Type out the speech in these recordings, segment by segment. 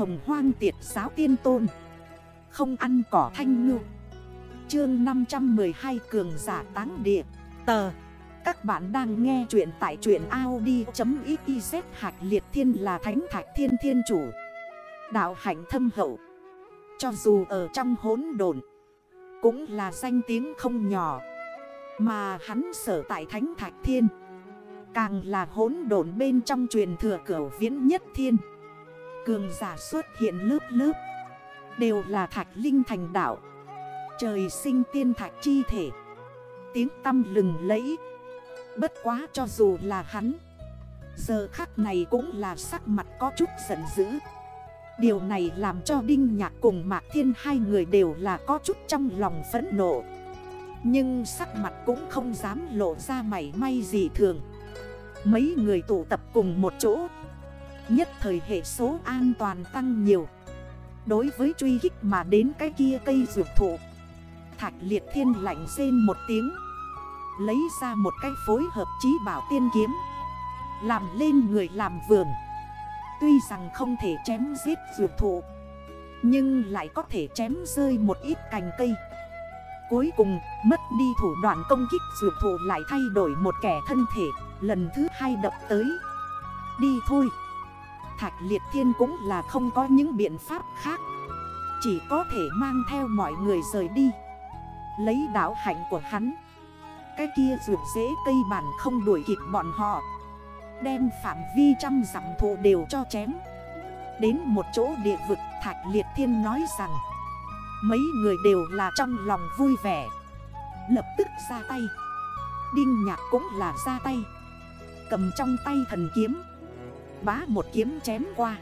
hồng hoang tiệt giáo tiên tôn. Không ăn cỏ thanh ngư. Chương 512 cường giả táng địa. Tờ. Các bạn đang nghe chuyện tại truyện Audi.xyz Hạch liệt thiên là thánh thạch thiên thiên chủ. Đạo hạnh thâm hậu. Cho dù ở trong hốn đồn Cũng là danh tiếng không nhỏ. Mà hắn sở tại thánh thạch thiên, Càng là hốn đồn bên trong truyền thừa cửu viễn nhất thiên. Cường giả xuất hiện lớp lớp. Đều là thạch linh thành đạo. Trời sinh tiên thạch chi thể. Tiếng tâm lừng lẫy. Bất quá cho dù là hắn, Giờ khắc này cũng là sắc mặt có chút giận dữ. Điều này làm cho Đinh Nhạc cùng Mạc Thiên hai người đều là có chút trong lòng phẫn nộ. Nhưng sắc mặt cũng không dám lộ ra mảy may gì thường. Mấy người tụ tập cùng một chỗ. Nhất thời hệ số an toàn tăng nhiều. Đối với truy kích mà đến cái kia cây rượu thụ. Thạch liệt thiên lạnh rên một tiếng. Lấy ra một cái phối hợp trí bảo tiên kiếm. Làm lên người làm vườn. Tuy rằng không thể chém giết rượu thụ. Nhưng lại có thể chém rơi một ít cành cây. Cuối cùng, mất đi thủ đoạn công kích rượu thụ lại thay đổi một kẻ thân thể. Lần thứ hai đập tới. Đi thôi. Thạch liệt thiên cũng là không có những biện pháp khác. Chỉ có thể mang theo mọi người rời đi. Lấy đảo hạnh của hắn. Cái kia rượu dễ cây bản không đuổi kịp bọn họ. Đem phạm vi trăm dặm thụ đều cho chém. Đến một chỗ địa vực, Thạch Liệt Thiên nói rằng, Mấy người đều là trong lòng vui vẻ. Lập tức ra tay. Đinh nhạc cũng là ra tay. Cầm trong tay thần kiếm. Bá một kiếm chém qua,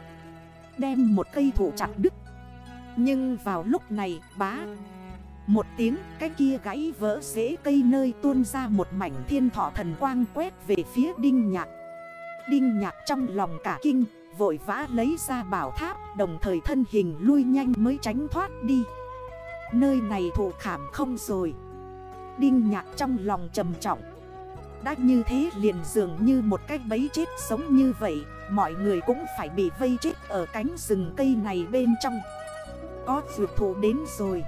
Đem một cây thủ chặt đứt. Nhưng vào lúc này, bá, Một tiếng, cái kia gãy vỡ rễ cây nơi tuôn ra một mảnh thiên thọ thần quang quét về phía đinh nhạc. Đinh nhạc trong lòng cả kinh, Vội vã lấy ra bảo tháp, Đồng thời thân hình lui nhanh mới tránh thoát đi. Nơi này thủ khảm không rồi. Đinh nhạc trong lòng trầm trọng. Đã như thế liền dường như một cách bấy chết sống như vậy Mọi người cũng phải bị vây chết ở cánh rừng cây này bên trong. Có rượu thổ đến rồi.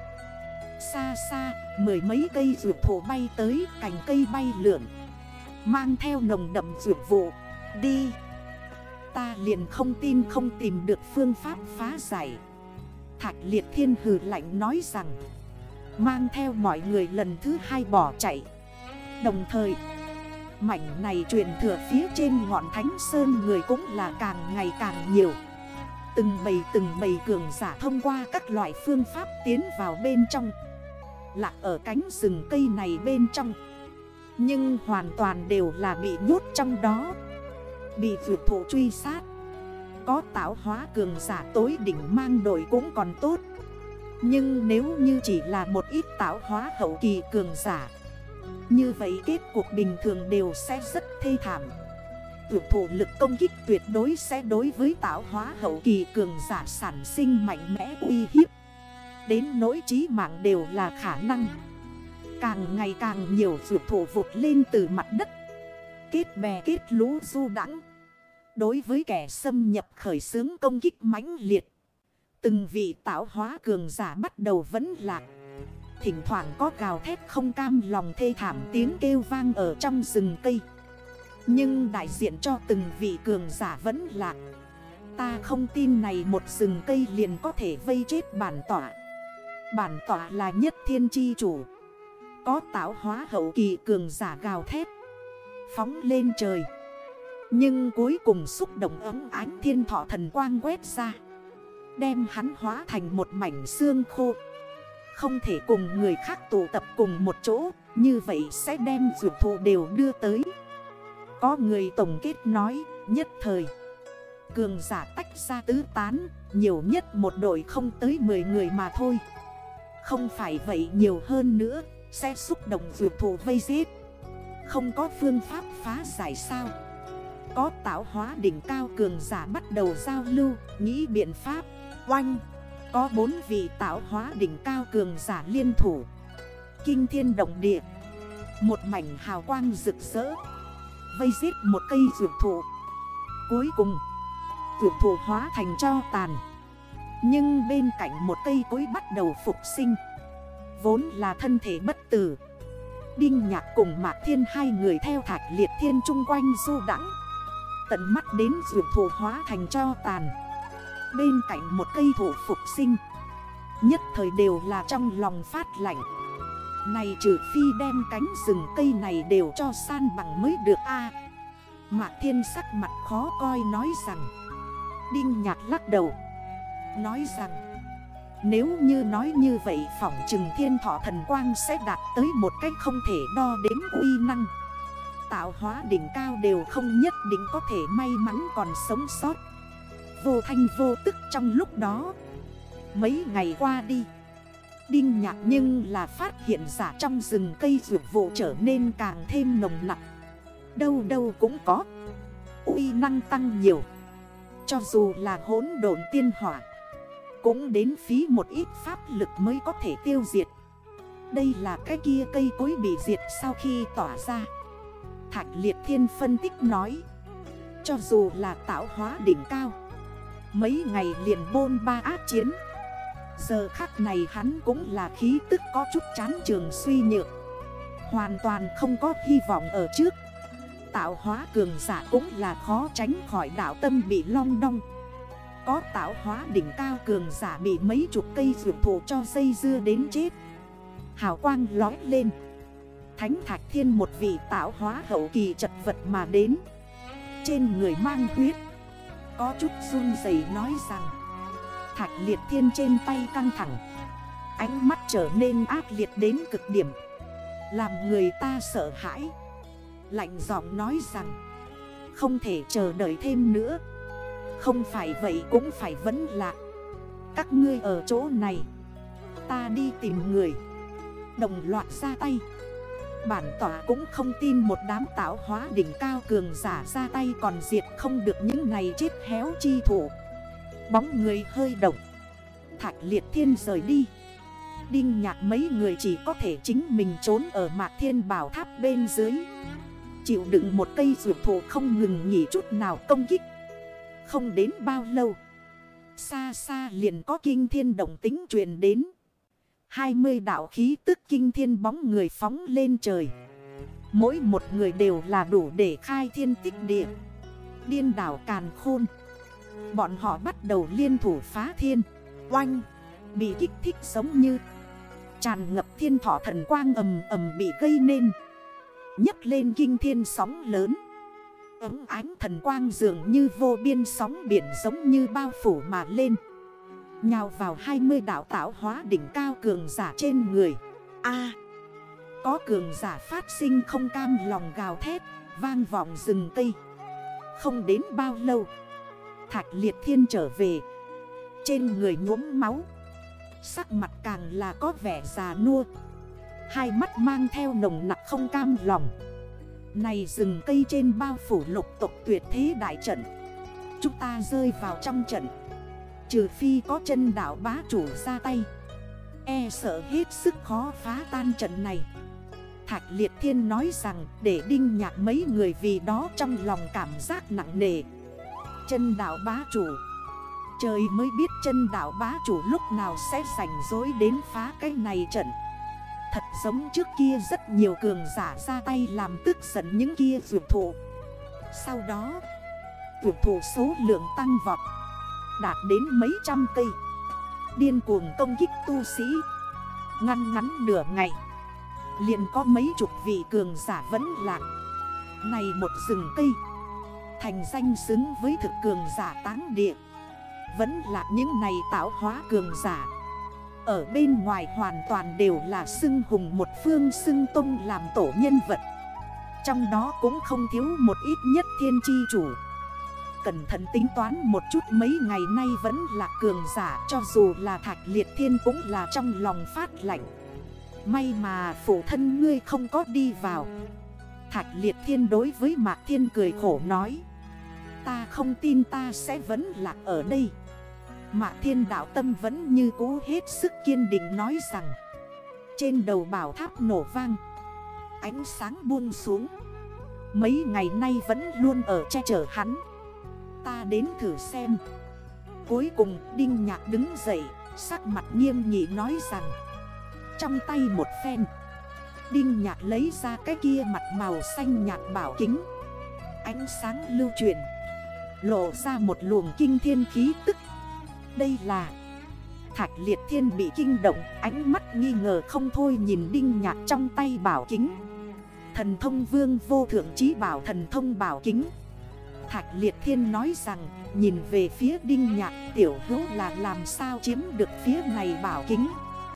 Xa xa, mười mấy cây rượu thổ bay tới, cành cây bay lượn. Mang theo nồng đậm rượu vụ. Đi. Ta liền không tin không tìm được phương pháp phá giải. Thạch liệt thiên hừ lạnh nói rằng Mang theo mọi người lần thứ hai bỏ chạy. Đồng thời Mảnh này truyền thừa phía trên ngọn thánh sơn người cũng là càng ngày càng nhiều. Từng bầy từng bầy cường giả thông qua các loại phương pháp tiến vào bên trong. Lạc ở cánh rừng cây này bên trong. Nhưng hoàn toàn đều là bị nhốt trong đó. Bị vượt thủ truy sát. Có tạo hóa cường giả tối đỉnh mang đội cũng còn tốt. Nhưng nếu như chỉ là một ít tạo hóa hậu kỳ cường giả như vậy kết cuộc bình thường đều sẽ rất thê thảm. Tưởng thủ lực công kích tuyệt đối sẽ đối với tạo hóa hậu kỳ cường giả sản sinh mạnh mẽ uy hiếp. Đến nỗi trí mạng đều là khả năng. Càng ngày càng nhiều dược thủ vụt lên từ mặt đất. Kết bè kết lũ du đắng Đối với kẻ xâm nhập khởi xướng công kích mãnh liệt. Từng vị tạo hóa cường giả bắt đầu vẫn lạc. Thỉnh thoảng có gào thét không cam lòng thê thảm tiếng kêu vang ở trong rừng cây. Nhưng đại diện cho từng vị cường giả vẫn lạc Ta không tin này một rừng cây liền có thể vây chết bản tỏa Bản tỏa là nhất thiên chi chủ, Có tạo hóa hậu kỳ cường giả gào thét, Phóng lên trời. Nhưng cuối cùng xúc động ấm ánh thiên thọ thần quang quét ra, Đem hắn hóa thành một mảnh xương khô. Không thể cùng người khác tụ tập cùng một chỗ, Như vậy sẽ đem dược thụ đều đưa tới. Có người tổng kết nói, nhất thời, Cường giả tách ra tứ tán, Nhiều nhất một đội không tới 10 người mà thôi. Không phải vậy nhiều hơn nữa, Sẽ xúc động dược thụ vây giết. Không có phương pháp phá giải sao. Có tạo hóa đỉnh cao cường giả bắt đầu giao lưu, Nghĩ biện pháp, Oanh. Có bốn vị tạo hóa đỉnh cao cường giả liên thủ. Kinh thiên động địa. Một mảnh hào quang rực rỡ. Vây giết một cây dược thụ. Cuối cùng, Dược thụ hóa thành cho tàn. Nhưng bên cạnh một cây cối bắt đầu phục sinh. Vốn là thân thể bất tử. Đinh nhạc cùng Mạc Thiên hai người theo thạch liệt thiên chung quanh du đẳng Tận mắt đến rượu thụ hóa thành cho tàn. Bên cạnh một cây thủ phục sinh. Nhất thời đều là trong lòng phát lạnh. Này trừ phi đem cánh rừng cây này đều cho san bằng mới được a. Mạc Thiên sắc mặt khó coi nói rằng. Đinh nhạc lắc đầu. Nói rằng, Nếu như nói như vậy, phỏng trừng thiên thọ thần quang sẽ đạt tới một cách không thể đo đếm uy năng. Tạo hóa đỉnh cao đều không nhất định có thể may mắn còn sống sót. Vô thanh vô tức trong lúc đó. Mấy ngày qua đi, Đinh nhạc nhưng là phát hiện giả trong rừng cây dược vụ trở nên càng thêm nồng nặng Đâu đâu cũng có, uy năng tăng nhiều. Cho dù là hỗn độn tiên hỏa, Cũng đến phí một ít pháp lực mới có thể tiêu diệt. Đây là cái kia cây cối bị diệt sau khi tỏa ra. Thạch liệt thiên phân tích nói, Cho dù là tạo hóa đỉnh cao Mấy ngày liền bôn ba ác chiến. Giờ khắc này hắn cũng là khí tức có chút chán trường suy nhược. Hoàn toàn không có hy vọng ở trước. Tạo hóa cường giả cũng là khó tránh khỏi đảo tâm bị long đong. Có tạo hóa đỉnh cao cường giả bị mấy chục cây rượu thủ cho dây dưa đến chết. Hào quang lói lên. Thánh Thạch Thiên một vị tạo hóa hậu kỳ chật vật mà đến. Trên người mang huyết. Có chút run dày nói rằng, Thạch liệt thiên trên tay căng thẳng. Ánh mắt trở nên ác liệt đến cực điểm. Làm người ta sợ hãi. Lạnh giọng nói rằng, Không thể chờ đợi thêm nữa. Không phải vậy cũng phải vẫn lạc Các ngươi ở chỗ này. Ta đi tìm người. Đồng loạt ra tay. Bản tỏa cũng không tin một đám tạo hóa đỉnh cao cường giả ra tay còn diệt không được những này chết héo chi thủ. Bóng người hơi động. Thạch liệt thiên rời đi. Đinh nhạc mấy người chỉ có thể chính mình trốn ở mạc thiên bảo tháp bên dưới. Chịu đựng một cây rượu thủ không ngừng nghỉ chút nào công kích. Không đến bao lâu. Xa xa liền có kinh thiên động tính truyền đến. 20 đạo khí tức kinh thiên bóng người phóng lên trời. Mỗi một người đều là đủ để khai thiên tích địa. Điên đảo càn khôn. Bọn họ bắt đầu liên thủ phá thiên. Oanh. Bị kích thích giống như. Tràn ngập thiên thọ thần quang ầm ầm bị gây nên. Nhấc lên kinh thiên sóng lớn. Ấm ánh thần quang dường như vô biên sóng biển giống như bao phủ mà lên. Nhào vào 20 đảo tạo hóa đỉnh cao cường giả trên người. A. Có cường giả phát sinh không cam lòng gào thét, Vang vọng rừng cây Không đến bao lâu, Thạch liệt thiên trở về. Trên người nhuốm máu, Sắc mặt càng là có vẻ già nua. Hai mắt mang theo nồng nặng không cam lòng. Này rừng cây trên bao phủ lục tộc tuyệt thế đại trận, Chúng ta rơi vào trong trận. Trừ phi có chân đảo bá chủ ra tay. E sợ hết sức khó phá tan trận này. Thạch Liệt Thiên nói rằng để đinh nhạc mấy người vì đó trong lòng cảm giác nặng nề. Chân đảo bá chủ. Trời mới biết chân đảo bá chủ lúc nào sẽ sành dối đến phá cái này trận. Thật giống trước kia rất nhiều cường giả ra tay làm tức giận những kia vượt thụ Sau đó, vượt thụ số lượng tăng vọt. Đạt đến mấy trăm cây. Điên cuồng công kích tu sĩ. Ngăn ngắn nửa ngày. Liền có mấy chục vị cường giả vẫn lạc. Này một rừng cây. Thành danh xứng với thực cường giả táng địa. Vẫn là những này tạo hóa cường giả. Ở bên ngoài hoàn toàn đều là xưng hùng một phương xưng tung làm tổ nhân vật. Trong đó cũng không thiếu một ít nhất thiên chi chủ. Cẩn thận tính toán một chút, mấy ngày nay vẫn là cường giả, Cho dù là thạch liệt thiên cũng là trong lòng phát lạnh. May mà phụ thân ngươi không có đi vào. Thạch liệt thiên đối với mạc thiên cười khổ nói, Ta không tin ta sẽ vẫn lạc ở đây. Mạc thiên đạo tâm vẫn như cũ hết sức kiên định nói rằng, Trên đầu bảo tháp nổ vang, Ánh sáng buông xuống. Mấy ngày nay vẫn luôn ở che chở hắn. Ta đến thử xem. Cuối cùng, Đinh Nhạc đứng dậy, Sắc mặt nghiêm nghị nói rằng, Trong tay một phen. Đinh Nhạc lấy ra cái kia mặt màu xanh nhạt bảo kính. Ánh sáng lưu truyền, Lộ ra một luồng kinh thiên khí tức. Đây là Thạch liệt thiên bị kinh động, Ánh mắt nghi ngờ không thôi nhìn đinh nhạc trong tay bảo kính. Thần thông vương vô thượng trí bảo thần thông bảo kính. Thạch liệt thiên nói rằng, Nhìn về phía đinh nhạc, tiểu hữu là làm sao chiếm được phía này bảo kính?